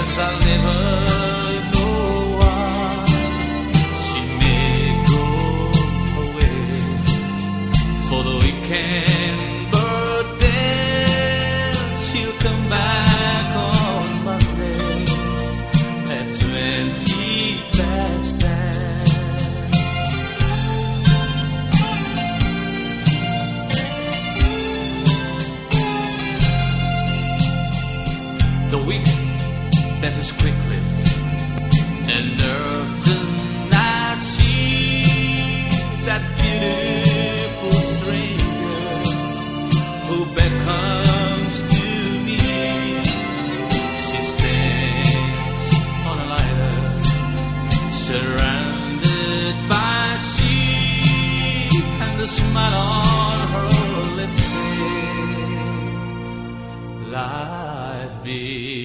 Guess I'll never. The week passes quickly, and often I see that beautiful stranger who beckons to me. She stands on a ladder, surrounded by sheep, and the smile on her lips "Life be."